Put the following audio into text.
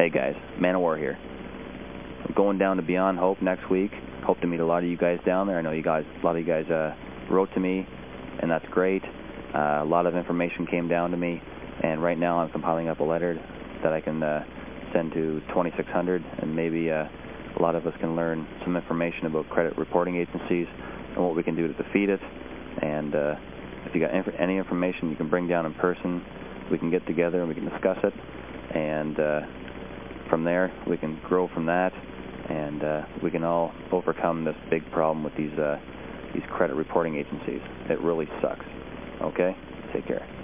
Hey guys, Man of War here. I'm going down to Beyond Hope next week. Hope to meet a lot of you guys down there. I know you guys, a lot of you guys uh, wrote to me, and that's great. Uh, a lot of information came down to me, and right now I'm compiling up a letter that I can uh, send to 2600, and maybe uh, a lot of us can learn some information about credit reporting agencies and what we can do to defeat it. And uh, if you got inf any information you can bring down in person, we can get together and we can discuss it. And uh, from there, we can grow from that, and uh, we can all overcome this big problem with these, uh, these credit reporting agencies. It really sucks. Okay? Take care.